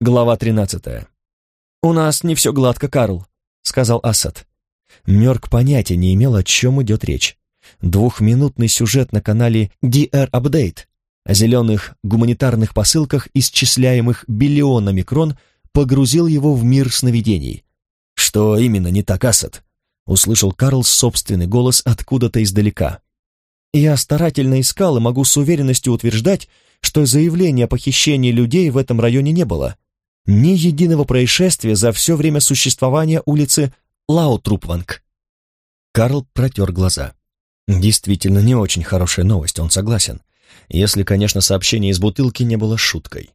Глава 13. «У нас не все гладко, Карл», — сказал Асад. Мёрк понятия не имел, о чем идет речь. Двухминутный сюжет на канале DR Update о зеленых гуманитарных посылках, исчисляемых биллионами крон, погрузил его в мир сновидений. «Что именно не так, Асад?» — услышал Карл собственный голос откуда-то издалека. «Я старательно искал и могу с уверенностью утверждать, что заявления о похищении людей в этом районе не было. Ни единого происшествия за все время существования улицы Лаутрупванг. Карл протер глаза. Действительно, не очень хорошая новость, он согласен. Если, конечно, сообщение из бутылки не было шуткой.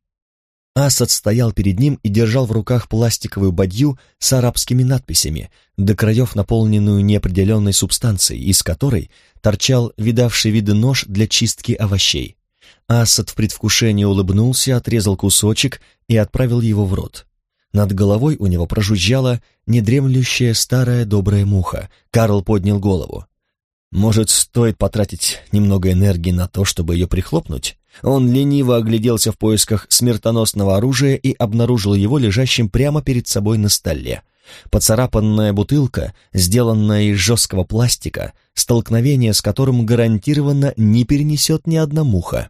Асад стоял перед ним и держал в руках пластиковую бадью с арабскими надписями, до краев наполненную неопределенной субстанцией, из которой торчал видавший виды нож для чистки овощей. Асад в предвкушении улыбнулся, отрезал кусочек и отправил его в рот. Над головой у него прожужжала недремлющая старая добрая муха. Карл поднял голову. Может, стоит потратить немного энергии на то, чтобы ее прихлопнуть? Он лениво огляделся в поисках смертоносного оружия и обнаружил его лежащим прямо перед собой на столе. Поцарапанная бутылка, сделанная из жесткого пластика, столкновение с которым гарантированно не перенесет ни одна муха.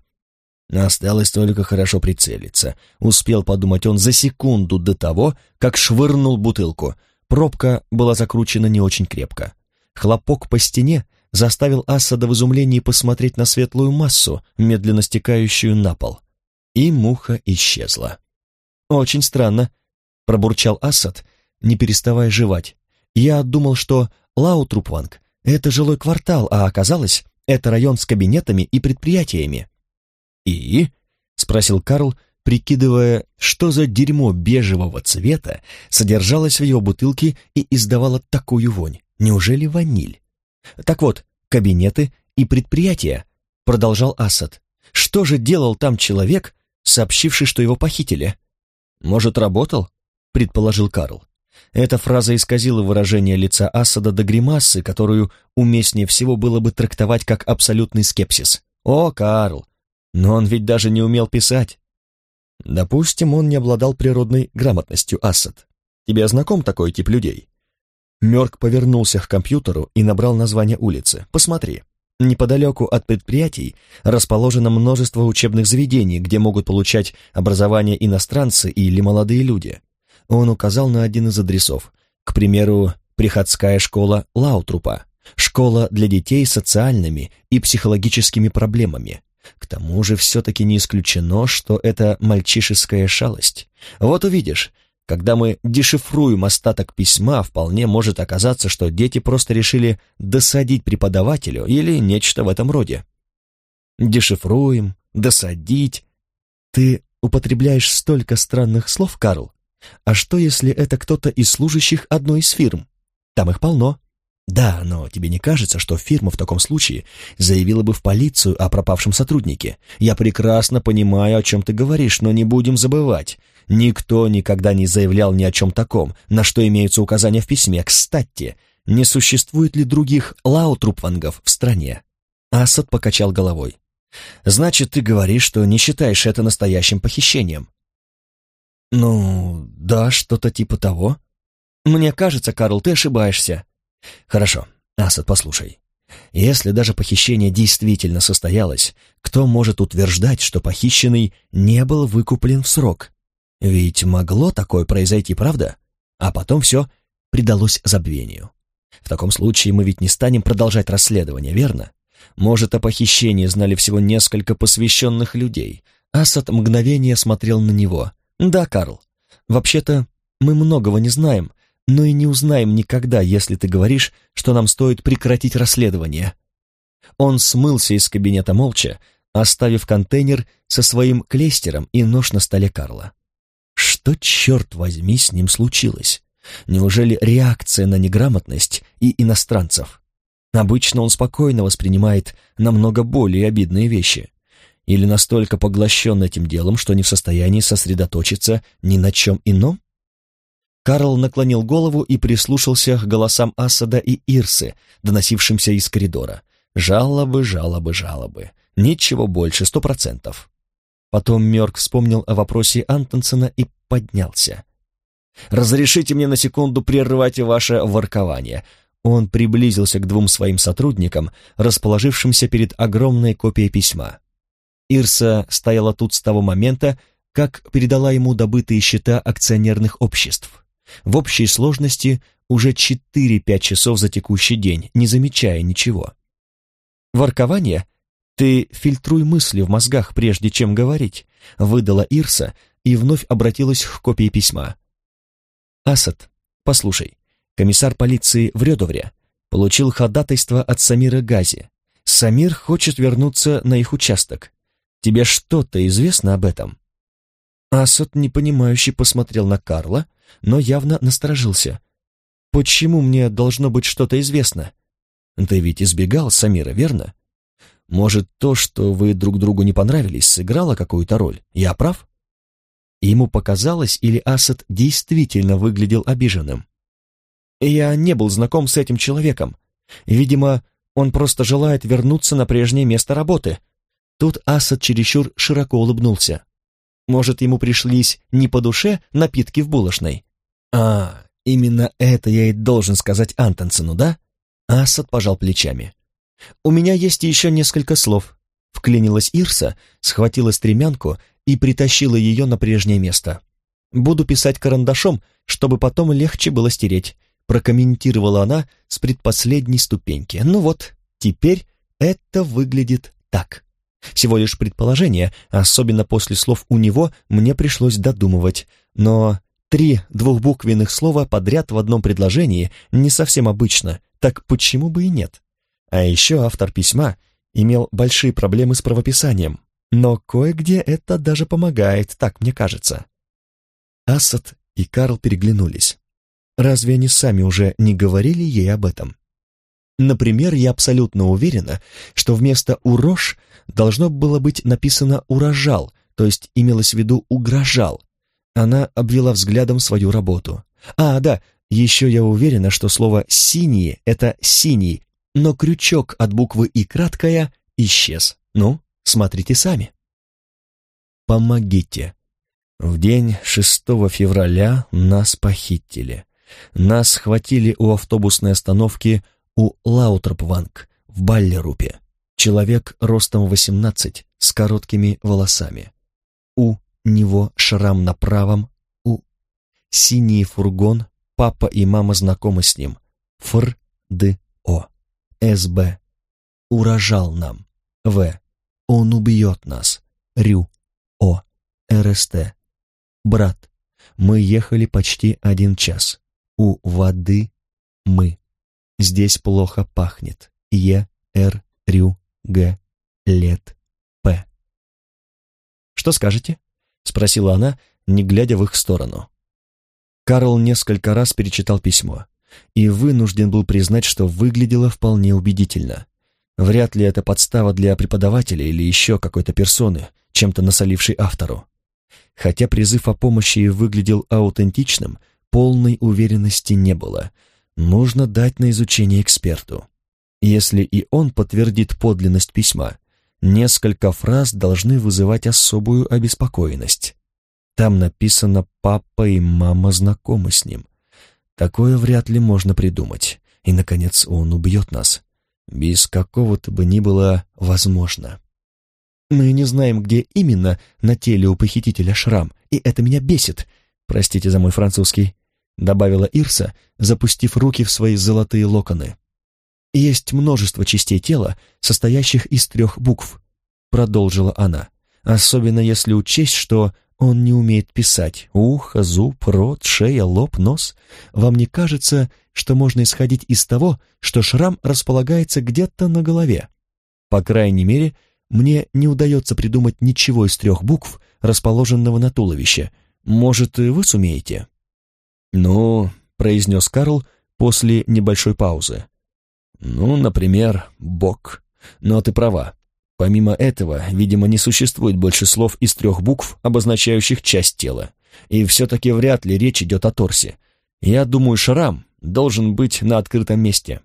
Осталось только хорошо прицелиться. Успел подумать он за секунду до того, как швырнул бутылку. Пробка была закручена не очень крепко. Хлопок по стене заставил Асада в изумлении посмотреть на светлую массу, медленно стекающую на пол. И муха исчезла. «Очень странно», — пробурчал Асад, не переставая жевать. «Я думал, что Лаутрупванг — это жилой квартал, а оказалось, это район с кабинетами и предприятиями». «И?» — спросил Карл, прикидывая, что за дерьмо бежевого цвета содержалось в его бутылке и издавало такую вонь. Неужели ваниль? «Так вот, кабинеты и предприятия», — продолжал Асад. «Что же делал там человек, сообщивший, что его похитили?» «Может, работал?» — предположил Карл. Эта фраза исказила выражение лица Асада до гримасы, которую уместнее всего было бы трактовать как абсолютный скепсис. «О, Карл, но он ведь даже не умел писать. Допустим, он не обладал природной грамотностью, Ассад. Тебе знаком такой тип людей? Мёрк повернулся к компьютеру и набрал название улицы. Посмотри. Неподалеку от предприятий расположено множество учебных заведений, где могут получать образование иностранцы или молодые люди. Он указал на один из адресов. К примеру, приходская школа Лаутрупа, школа для детей с социальными и психологическими проблемами, к тому же все-таки не исключено, что это мальчишеская шалость. Вот увидишь, когда мы дешифруем остаток письма, вполне может оказаться, что дети просто решили досадить преподавателю или нечто в этом роде. Дешифруем, досадить. Ты употребляешь столько странных слов, Карл. А что, если это кто-то из служащих одной из фирм? Там их полно. Да, но тебе не кажется, что фирма в таком случае заявила бы в полицию о пропавшем сотруднике? Я прекрасно понимаю, о чем ты говоришь, но не будем забывать. Никто никогда не заявлял ни о чем таком, на что имеются указания в письме. Кстати, не существует ли других лаутрупвангов в стране? Асад покачал головой. Значит, ты говоришь, что не считаешь это настоящим похищением? Ну, да, что-то типа того. Мне кажется, Карл, ты ошибаешься. Хорошо, Асад, послушай. Если даже похищение действительно состоялось, кто может утверждать, что похищенный не был выкуплен в срок? Ведь могло такое произойти, правда? А потом все предалось забвению. В таком случае мы ведь не станем продолжать расследование, верно? Может, о похищении знали всего несколько посвященных людей. Асад мгновение смотрел на него. Да, Карл, вообще-то мы многого не знаем, но и не узнаем никогда, если ты говоришь, что нам стоит прекратить расследование». Он смылся из кабинета молча, оставив контейнер со своим клейстером и нож на столе Карла. Что, черт возьми, с ним случилось? Неужели реакция на неграмотность и иностранцев? Обычно он спокойно воспринимает намного более обидные вещи. Или настолько поглощен этим делом, что не в состоянии сосредоточиться ни на чем ином? Карл наклонил голову и прислушался к голосам Асада и Ирсы, доносившимся из коридора. Жалобы, жалобы, жалобы. Ничего больше, сто процентов. Потом Мёрк вспомнил о вопросе Антонсона и поднялся. «Разрешите мне на секунду прервать ваше воркование». Он приблизился к двум своим сотрудникам, расположившимся перед огромной копией письма. Ирса стояла тут с того момента, как передала ему добытые счета акционерных обществ. В общей сложности уже 4-5 часов за текущий день, не замечая ничего. «Воркование? Ты фильтруй мысли в мозгах, прежде чем говорить», выдала Ирса и вновь обратилась к копии письма. «Асад, послушай, комиссар полиции в Редовре получил ходатайство от Самира Гази. Самир хочет вернуться на их участок. Тебе что-то известно об этом?» Асад непонимающе посмотрел на Карла, но явно насторожился. «Почему мне должно быть что-то известно? Ты ведь избегал Самира, верно? Может, то, что вы друг другу не понравились, сыграло какую-то роль? Я прав?» Ему показалось, или Асад действительно выглядел обиженным. «Я не был знаком с этим человеком. Видимо, он просто желает вернуться на прежнее место работы». Тут Асад чересчур широко улыбнулся. Может, ему пришлись не по душе напитки в булочной? А, именно это я и должен сказать Антонсену, да? Асад пожал плечами. У меня есть еще несколько слов. Вклинилась Ирса, схватила стремянку и притащила ее на прежнее место. Буду писать карандашом, чтобы потом легче было стереть, прокомментировала она с предпоследней ступеньки. Ну вот, теперь это выглядит так. Всего лишь предположение, особенно после слов «у него» мне пришлось додумывать, но три двухбуквенных слова подряд в одном предложении не совсем обычно, так почему бы и нет? А еще автор письма имел большие проблемы с правописанием, но кое-где это даже помогает, так мне кажется. Асад и Карл переглянулись. Разве они сами уже не говорили ей об этом? Например, я абсолютно уверена, что вместо «урож» должно было быть написано «урожал», то есть имелось в виду «угрожал». Она обвела взглядом свою работу. А, да, еще я уверена, что слово «синие» — это «синий», но крючок от буквы «и» краткая исчез. Ну, смотрите сами. Помогите. В день 6 февраля нас похитили. Нас схватили у автобусной остановки у Лаутропванг в Баллерупе. Человек ростом 18 с короткими волосами. У него шрам на правом, у синий фургон, папа и мама знакомы с ним. Фр, Д, О. СБ. Урожал нам. В. Он убьет нас. Рю. О. РСТ. Брат, мы ехали почти один час. У воды мы. Здесь плохо пахнет. Е, Р, Рю, Г, Лет, П. «Что скажете?» — спросила она, не глядя в их сторону. Карл несколько раз перечитал письмо и вынужден был признать, что выглядело вполне убедительно. Вряд ли это подстава для преподавателя или еще какой-то персоны, чем-то насолившей автору. Хотя призыв о помощи выглядел аутентичным, полной уверенности не было — нужно дать на изучение эксперту. Если и он подтвердит подлинность письма, несколько фраз должны вызывать особую обеспокоенность. Там написано «папа и мама знакомы с ним». Такое вряд ли можно придумать. И, наконец, он убьет нас. Без какого-то бы ни было возможно. Мы не знаем, где именно на теле у похитителя шрам, и это меня бесит. Простите за мой французский. — добавила Ирса, запустив руки в свои золотые локоны. «Есть множество частей тела, состоящих из трех букв», — продолжила она, «особенно если учесть, что он не умеет писать. Ухо, зуб, рот, шея, лоб, нос. Вам не кажется, что можно исходить из того, что шрам располагается где-то на голове? По крайней мере, мне не удается придумать ничего из трех букв, расположенного на туловище. Может, вы сумеете?» «Ну», — произнес Карл после небольшой паузы. «Ну, например, бок. Но ты права. Помимо этого, видимо, не существует больше слов из трех букв, обозначающих часть тела. И все-таки вряд ли речь идет о торсе. Я думаю, шрам должен быть на открытом месте».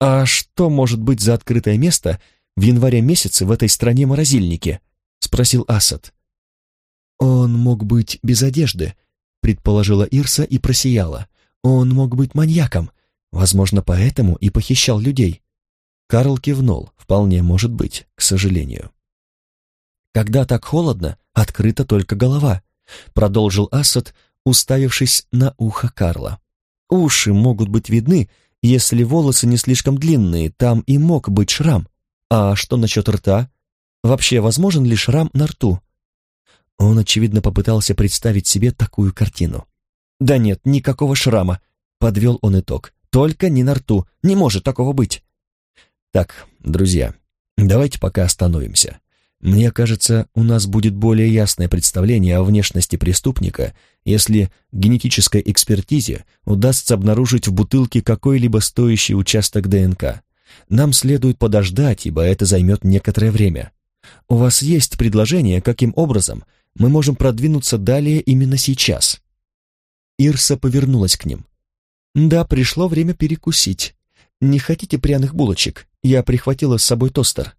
«А что может быть за открытое место в январе месяце в этой стране-морозильнике?» — спросил Асад. «Он мог быть без одежды, предположила Ирса и просияла. Он мог быть маньяком, возможно, поэтому и похищал людей. Карл кивнул. Вполне может быть, к сожалению. Когда так холодно, открыта только голова, продолжил Асад, уставившись на ухо Карла. Уши могут быть видны, если волосы не слишком длинные, там и мог быть шрам. А что насчет рта? Вообще возможен ли шрам на рту? Он, очевидно, попытался представить себе такую картину. «Да нет, никакого шрама», — подвел он итог. «Только не на рту. Не может такого быть». «Так, друзья, давайте пока остановимся. Мне кажется, у нас будет более ясное представление о внешности преступника, если генетической экспертизе удастся обнаружить в бутылке какой-либо стоящий участок ДНК. Нам следует подождать, ибо это займет некоторое время. У вас есть предложение, каким образом мы можем продвинуться далее именно сейчас?» Ирса повернулась к ним. «Да, пришло время перекусить. Не хотите пряных булочек? Я прихватила с собой тостер».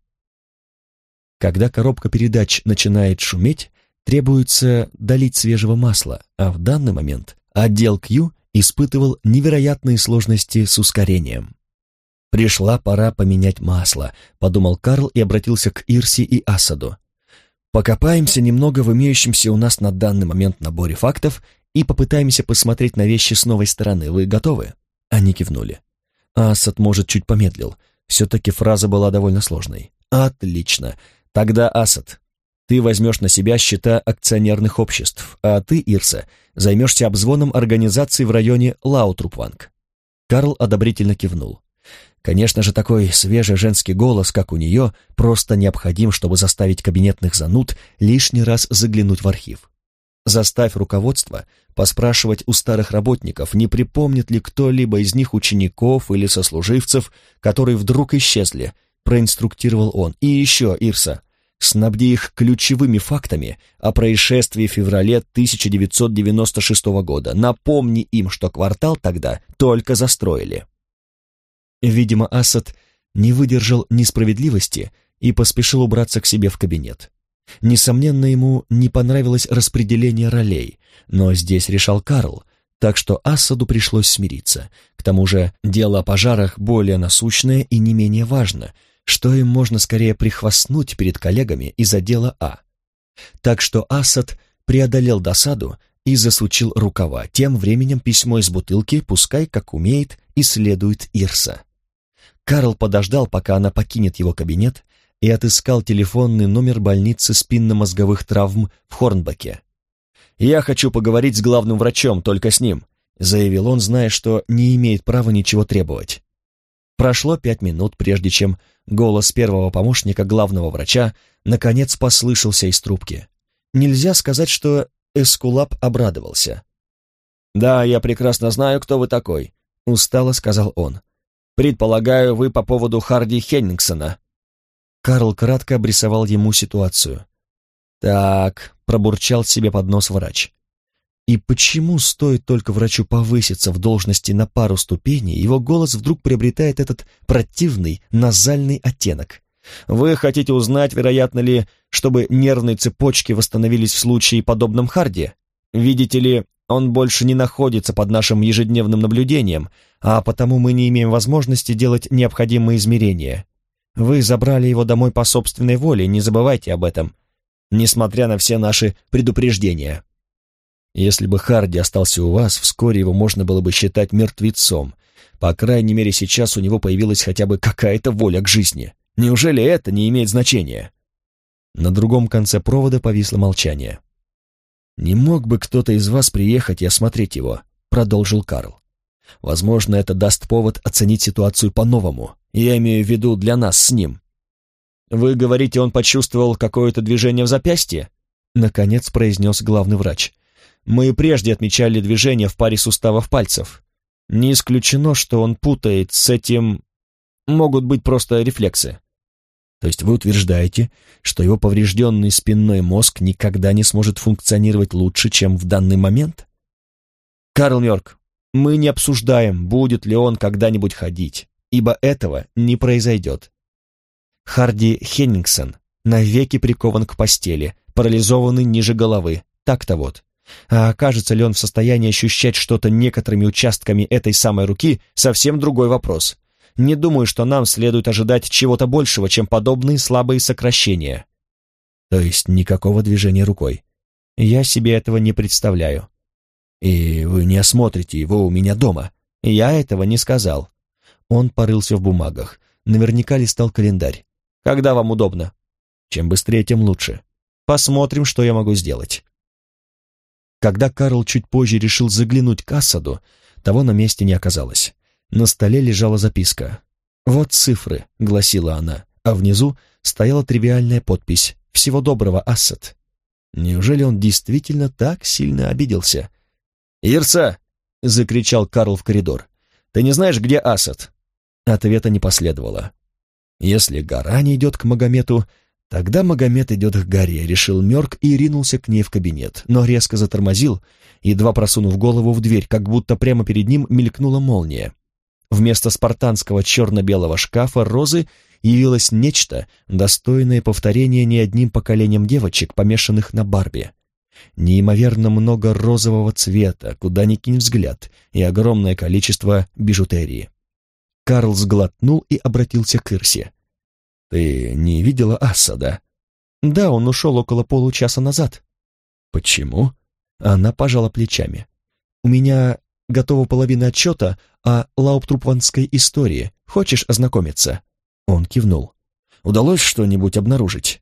Когда коробка передач начинает шуметь, требуется долить свежего масла, а в данный момент отдел Q испытывал невероятные сложности с ускорением. «Пришла пора поменять масло», — подумал Карл и обратился к Ирси и Асаду. Покопаемся немного в имеющемся у нас на данный момент наборе фактов и попытаемся посмотреть на вещи с новой стороны. Вы готовы?» Они кивнули. Асад, может, чуть помедлил. Все-таки фраза была довольно сложной. «Отлично. Тогда, Асад, ты возьмешь на себя счета акционерных обществ, а ты, Ирса, займешься обзвоном организаций в районе Лаутрупванг». Карл одобрительно кивнул. Конечно же, такой свежий женский голос, как у нее, просто необходим, чтобы заставить кабинетных зануд лишний раз заглянуть в архив. Заставь руководство поспрашивать у старых работников, не припомнит ли кто-либо из них учеников или сослуживцев, которые вдруг исчезли, проинструктировал он. И еще, Ирса, снабди их ключевыми фактами о происшествии в феврале 1996 года. Напомни им, что квартал тогда только застроили. Видимо, Асад не выдержал несправедливости и поспешил убраться к себе в кабинет. Несомненно, ему не понравилось распределение ролей, но здесь решал Карл, так что Асаду пришлось смириться. К тому же дело о пожарах более насущное и не менее важно, что им можно скорее прихвастнуть перед коллегами из отдела А. Так что Асад преодолел досаду и засучил рукава. Тем временем письмо из бутылки, пускай как умеет, исследует Ирса. Карл подождал, пока она покинет его кабинет, и отыскал телефонный номер больницы спинномозговых травм в Хорнбаке. «Я хочу поговорить с главным врачом, только с ним», заявил он, зная, что не имеет права ничего требовать. Прошло пять минут, прежде чем голос первого помощника главного врача наконец послышался из трубки. Нельзя сказать, что Эскулап обрадовался. «Да, я прекрасно знаю, кто вы такой», — устало сказал он. Предполагаю, вы по поводу Харди Хеннингсона». Карл кратко обрисовал ему ситуацию. «Так», — пробурчал себе под нос врач. И почему стоит только врачу повыситься в должности на пару ступеней, его голос вдруг приобретает этот противный назальный оттенок? Вы хотите узнать, вероятно ли, чтобы нервные цепочки восстановились в случае подобном Харди? Видите ли, он больше не находится под нашим ежедневным наблюдением, а потому мы не имеем возможности делать необходимые измерения. Вы забрали его домой по собственной воле, не забывайте об этом, несмотря на все наши предупреждения. Если бы Харди остался у вас, вскоре его можно было бы считать мертвецом. По крайней мере, сейчас у него появилась хотя бы какая-то воля к жизни. Неужели это не имеет значения? На другом конце провода повисло молчание. «Не мог бы кто-то из вас приехать и осмотреть его?» — продолжил Карл. «Возможно, это даст повод оценить ситуацию по-новому. Я имею в виду для нас с ним». «Вы говорите, он почувствовал какое-то движение в запястье?» — наконец произнес главный врач. «Мы прежде отмечали движение в паре суставов пальцев. Не исключено, что он путает с этим... Могут быть просто рефлексы». То есть вы утверждаете, что его поврежденный спинной мозг никогда не сможет функционировать лучше, чем в данный момент? Карл Мёрк, мы не обсуждаем, будет ли он когда-нибудь ходить, ибо этого не произойдет. Харди Хеннингсон навеки прикован к постели, парализованный ниже головы, так-то вот. А окажется ли он в состоянии ощущать что-то некоторыми участками этой самой руки, совсем другой вопрос. Не думаю, что нам следует ожидать чего-то большего, чем подобные слабые сокращения. То есть никакого движения рукой. Я себе этого не представляю. И вы не осмотрите его у меня дома. Я этого не сказал. Он порылся в бумагах. Наверняка листал календарь. Когда вам удобно? Чем быстрее, тем лучше. Посмотрим, что я могу сделать. Когда Карл чуть позже решил заглянуть к Асаду, того на месте не оказалось. На столе лежала записка. «Вот цифры», — гласила она, а внизу стояла тривиальная подпись «Всего доброго, Асад». Неужели он действительно так сильно обиделся? «Ирца!» — закричал Карл в коридор. «Ты не знаешь, где Асад?» Ответа не последовало. Если гора не идет к Магомету, Тогда Магомед идет к горе, решил Мёрк и ринулся к ней в кабинет, но резко затормозил, едва просунув голову в дверь, как будто прямо перед ним мелькнула молния. Вместо спартанского черно-белого шкафа розы явилось нечто, достойное повторения не одним поколением девочек, помешанных на Барби. Неимоверно много розового цвета, куда ни кинь взгляд, и огромное количество бижутерии. Карл сглотнул и обратился к Ирсе. «Ты не видела Асада?» «Да, он ушел около получаса назад». «Почему?» Она пожала плечами. «У меня готова половина отчета о лауптрупванской истории. Хочешь ознакомиться?» Он кивнул. «Удалось что-нибудь обнаружить?»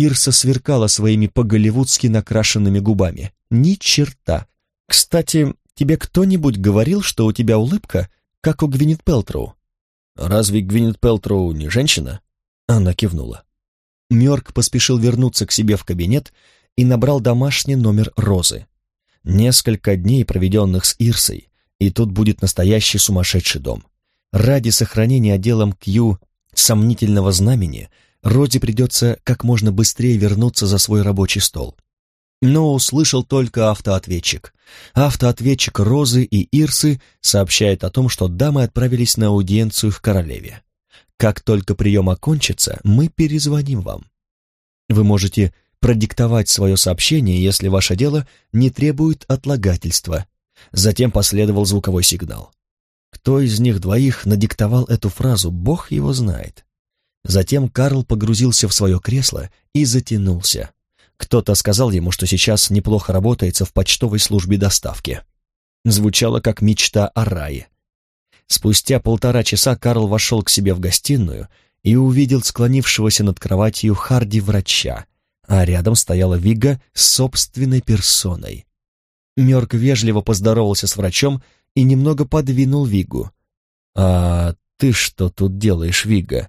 Ирса сверкала своими по-голливудски накрашенными губами. «Ни черта! Кстати, тебе кто-нибудь говорил, что у тебя улыбка, как у Гвинет Пелтроу?» «Разве Гвинет Пелтроу не женщина?» Она кивнула. Мёрк поспешил вернуться к себе в кабинет и набрал домашний номер Розы. Несколько дней, проведенных с Ирсой, и тут будет настоящий сумасшедший дом. Ради сохранения отделом Кью сомнительного знамени Роди придется как можно быстрее вернуться за свой рабочий стол. Но услышал только автоответчик. Автоответчик Розы и Ирсы сообщает о том, что дамы отправились на аудиенцию в Королеве. Как только прием окончится, мы перезвоним вам. Вы можете продиктовать свое сообщение, если ваше дело не требует отлагательства. Затем последовал звуковой сигнал. Кто из них двоих надиктовал эту фразу, бог его знает. Затем Карл погрузился в свое кресло и затянулся. Кто-то сказал ему, что сейчас неплохо работается в почтовой службе доставки. Звучало как мечта о рае. Спустя полтора часа Карл вошел к себе в гостиную и увидел склонившегося над кроватью Харди врача, а рядом стояла Вига с собственной персоной. Мёрк вежливо поздоровался с врачом и немного подвинул Вигу. «А ты что тут делаешь, Вига?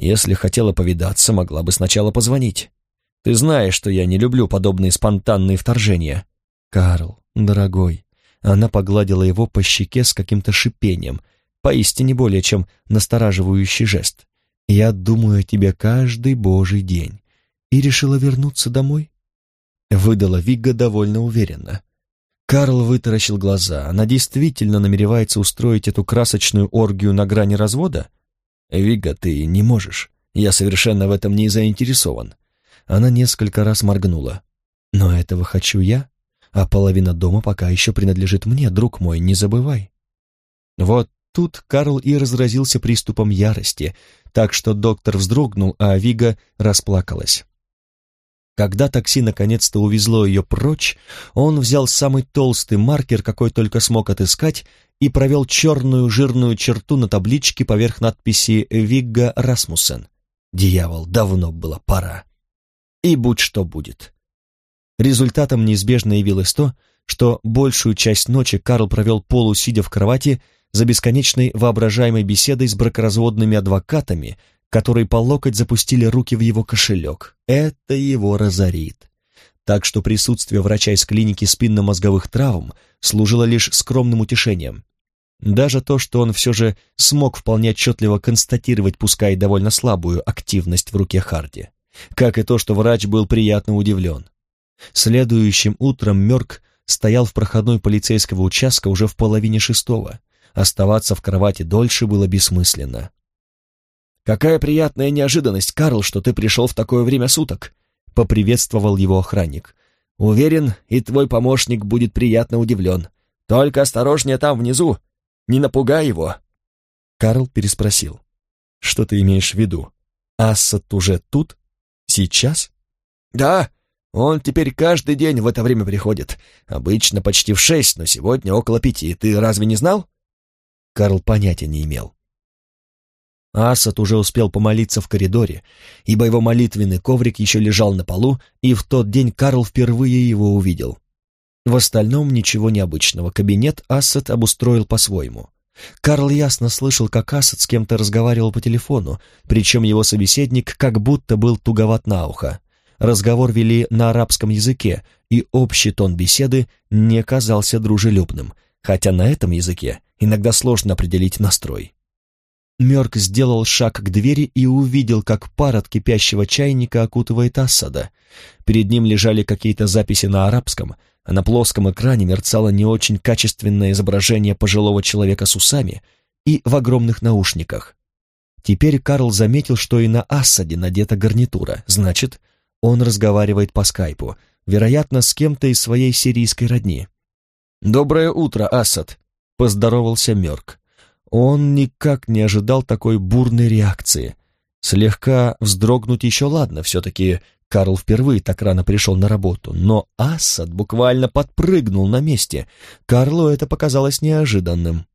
Если хотела повидаться, могла бы сначала позвонить. Ты знаешь, что я не люблю подобные спонтанные вторжения». «Карл, дорогой». Она погладила его по щеке с каким-то шипением, поистине более чем настораживающий жест. «Я думаю о тебе каждый божий день» и решила вернуться домой? Выдала Вигга довольно уверенно. Карл вытаращил глаза. Она действительно намеревается устроить эту красочную оргию на грани развода? Вигга, ты не можешь. Я совершенно в этом не заинтересован. Она несколько раз моргнула. Но этого хочу я, а половина дома пока еще принадлежит мне, друг мой, не забывай. Вот Тут Карл и разразился приступом ярости, так что доктор вздрогнул, а Вига расплакалась. Когда такси наконец-то увезло ее прочь, он взял самый толстый маркер, какой только смог отыскать, и провел черную жирную черту на табличке поверх надписи «Вигга Расмуссен». Дьявол, давно было пора. И будь что будет. Результатом неизбежно явилось то, что большую часть ночи Карл провел полусидя в кровати, за бесконечной воображаемой беседой с бракоразводными адвокатами, которые по локоть запустили руки в его кошелек. Это его разорит. Так что присутствие врача из клиники спинномозговых травм служило лишь скромным утешением. Даже то, что он все же смог вполне отчетливо констатировать, пускай довольно слабую, активность в руке Харди. Как и то, что врач был приятно удивлен. Следующим утром Мерк стоял в проходной полицейского участка уже в половине шестого. Оставаться в кровати дольше было бессмысленно. «Какая приятная неожиданность, Карл, что ты пришел в такое время суток!» — поприветствовал его охранник. Уверен, и твой помощник будет приятно удивлен. Только осторожнее там внизу, не напугай его». Карл переспросил. «Что ты имеешь в виду? Ассад уже тут? Сейчас?» «Да, он теперь каждый день в это время приходит. Обычно почти в шесть, но сегодня около пяти. Ты разве не знал?» Карл понятия не имел. Асад уже успел помолиться в коридоре, ибо его молитвенный коврик еще лежал на полу, и в тот день Карл впервые его увидел. В остальном ничего необычного, кабинет Асад обустроил по-своему. Карл ясно слышал, как Асад с кем-то разговаривал по телефону, причем его собеседник как будто был туговат на ухо. Разговор вели на арабском языке, и общий тон беседы не казался дружелюбным, хотя на этом языке иногда сложно определить настрой. Мёрк сделал шаг к двери и увидел, как пар от кипящего чайника окутывает Асада. Перед ним лежали какие-то записи на арабском, а на плоском экране мерцало не очень качественное изображение пожилого человека с усами и в огромных наушниках. Теперь Карл заметил, что и на Асаде надета гарнитура, значит, он разговаривает по скайпу, вероятно, с кем-то из своей сирийской родни. «Доброе утро, Асад!» — поздоровался Мёрк. Он никак не ожидал такой бурной реакции. Слегка вздрогнуть еще ладно, все-таки Карл впервые так рано пришел на работу, но Асад буквально подпрыгнул на месте. Карлу это показалось неожиданным.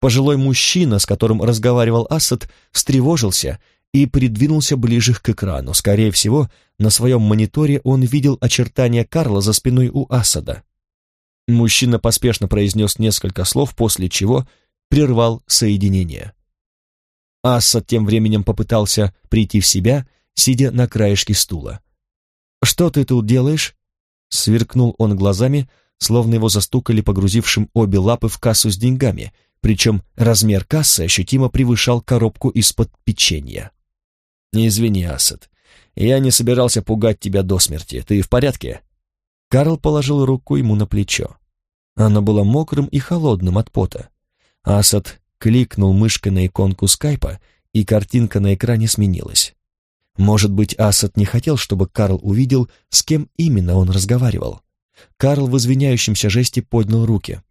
Пожилой мужчина, с которым разговаривал Асад, встревожился и придвинулся ближе к экрану. Скорее всего, на своем мониторе он видел очертания Карла за спиной у Асада. Мужчина поспешно произнес несколько слов, после чего прервал соединение. Асад тем временем попытался прийти в себя, сидя на краешке стула. «Что ты тут делаешь?» Сверкнул он глазами, словно его застукали погрузившим обе лапы в кассу с деньгами, причем размер кассы ощутимо превышал коробку из-под печенья. «Не извини, Асад, я не собирался пугать тебя до смерти. Ты в порядке?» Карл положил руку ему на плечо. Оно было мокрым и холодным от пота. Асад кликнул мышкой на иконку скайпа, и картинка на экране сменилась. Может быть, Асад не хотел, чтобы Карл увидел, с кем именно он разговаривал. Карл в извиняющемся жесте поднял руки.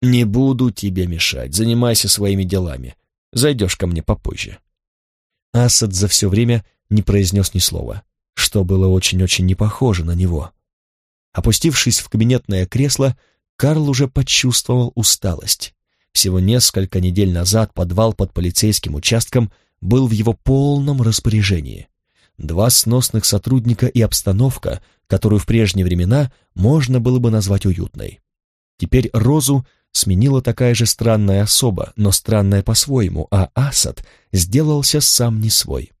«Не буду тебе мешать, занимайся своими делами. Зайдешь ко мне попозже». Асад за все время не произнес ни слова, что было очень-очень не похоже на него. Опустившись в кабинетное кресло, Карл уже почувствовал усталость. Всего несколько недель назад подвал под полицейским участком был в его полном распоряжении. Два сносных сотрудника и обстановка, которую в прежние времена можно было бы назвать уютной. Теперь Розу сменила такая же странная особа, но странная по-своему, а Асад сделался сам не свой.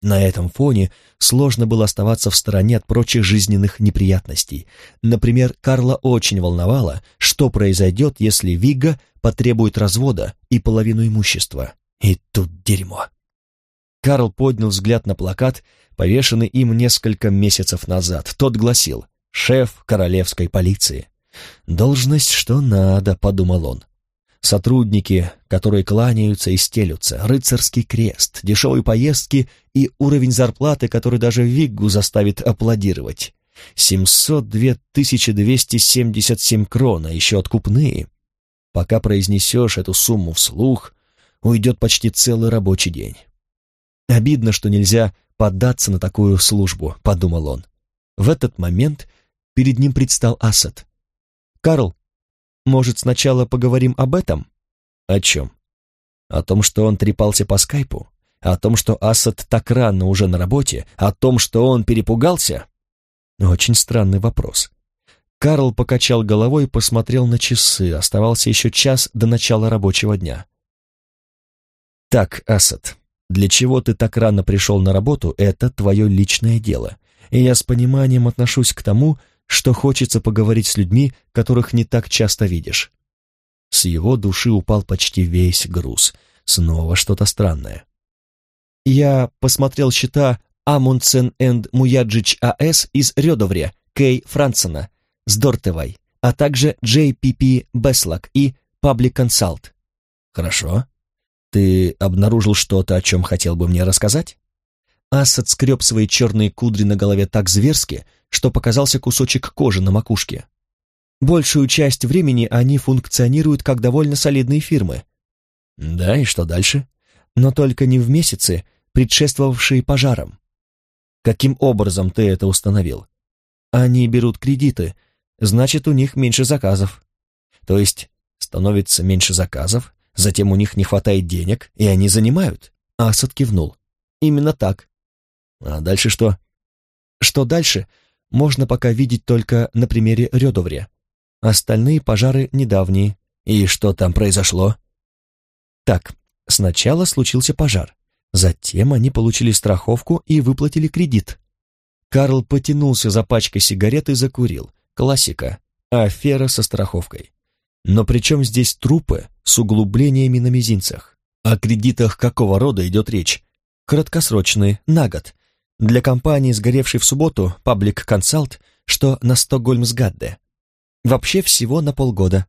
На этом фоне сложно было оставаться в стороне от прочих жизненных неприятностей. Например, Карла очень волновало, что произойдет, если Вига потребует развода и половину имущества. И тут дерьмо. Карл поднял взгляд на плакат, повешенный им несколько месяцев назад. Тот гласил «Шеф королевской полиции». «Должность что надо», — подумал он. Сотрудники, которые кланяются и стелются, рыцарский крест, дешевые поездки и уровень зарплаты, который даже Виггу заставит аплодировать. 702 277 крона, еще откупные. Пока произнесешь эту сумму вслух, уйдет почти целый рабочий день. Обидно, что нельзя поддаться на такую службу, подумал он. В этот момент перед ним предстал Асад. «Карл, может, сначала поговорим об этом?» «О чем?» «О том, что он трепался по скайпу? О том, что Асад так рано уже на работе? О том, что он перепугался?» Очень странный вопрос. Карл покачал головой и посмотрел на часы. Оставался еще час до начала рабочего дня. «Так, Асад, для чего ты так рано пришел на работу, это твое личное дело. И я с пониманием отношусь к тому, что хочется поговорить с людьми, которых не так часто видишь». С его души упал почти весь груз. Снова что-то странное. «Я посмотрел счета Амундсен энд Муяджич А.С. из Рёдовре, Кей Франсона, с Дортевой, а также JPP Беслак и Public Consult. Хорошо. Ты обнаружил что-то, о чем хотел бы мне рассказать? Асад скреб свои черные кудри на голове так зверски, что показался кусочек кожи на макушке. Большую часть времени они функционируют как довольно солидные фирмы. Да, и что дальше? Но только не в месяцы, предшествовавшие пожарам. Каким образом ты это установил? Они берут кредиты, значит, у них меньше заказов. То есть становится меньше заказов, затем у них не хватает денег, и они занимают. Асад кивнул. Именно так. А дальше что? Что дальше, можно пока видеть только на примере Рёдовре. Остальные пожары недавние. И что там произошло? Так, сначала случился пожар. Затем они получили страховку и выплатили кредит. Карл потянулся за пачкой сигарет и закурил. Классика. Афера со страховкой. Но при чем здесь трупы с углублениями на мизинцах? О кредитах какого рода идет речь? Краткосрочные, на год. Для компании, сгоревшей в субботу, Public Consult, что на Стокгольмсгадде. Вообще всего на полгода.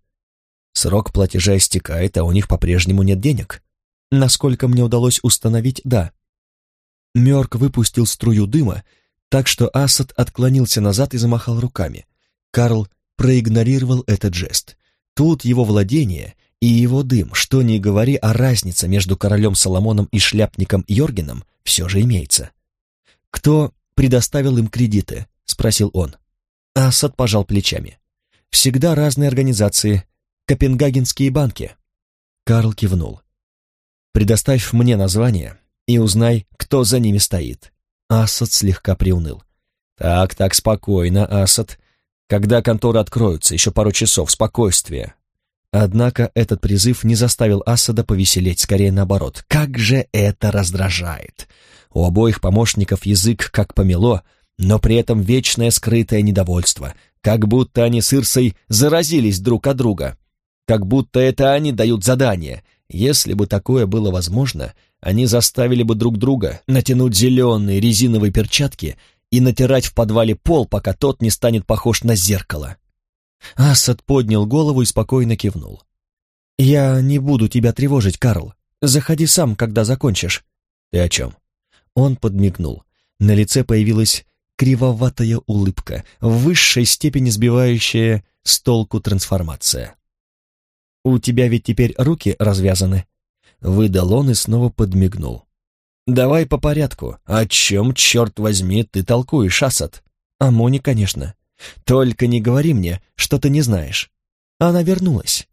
Срок платежа истекает, а у них по-прежнему нет денег. Насколько мне удалось установить, да. Мёрк выпустил струю дыма, так что Асад отклонился назад и замахал руками. Карл проигнорировал этот жест. Тут его владение и его дым, что ни говори, а разница между королем Соломоном и шляпником Йоргеном все же имеется. «Кто предоставил им кредиты?» — спросил он. Асад пожал плечами. «Всегда разные организации. Копенгагенские банки». Карл кивнул. «Предоставь мне название и узнай, кто за ними стоит». Асад слегка приуныл. «Так, так, спокойно, Асад. Когда конторы откроются, еще пару часов, спокойствия». Однако этот призыв не заставил Асада повеселеть, скорее наоборот. Как же это раздражает! У обоих помощников язык как помело, но при этом вечное скрытое недовольство, как будто они с Ирсой заразились друг от друга, как будто это они дают задание. Если бы такое было возможно, они заставили бы друг друга натянуть зеленые резиновые перчатки и натирать в подвале пол, пока тот не станет похож на зеркало. Асад поднял голову и спокойно кивнул. «Я не буду тебя тревожить, Карл. Заходи сам, когда закончишь». «Ты о чем?» Он подмигнул. На лице появилась кривоватая улыбка, в высшей степени сбивающая с толку трансформация. «У тебя ведь теперь руки развязаны?» Выдал он и снова подмигнул. «Давай по порядку. О чем, черт возьми, ты толкуешь, Асад?» «О конечно. Только не говори мне, что ты не знаешь. Она вернулась.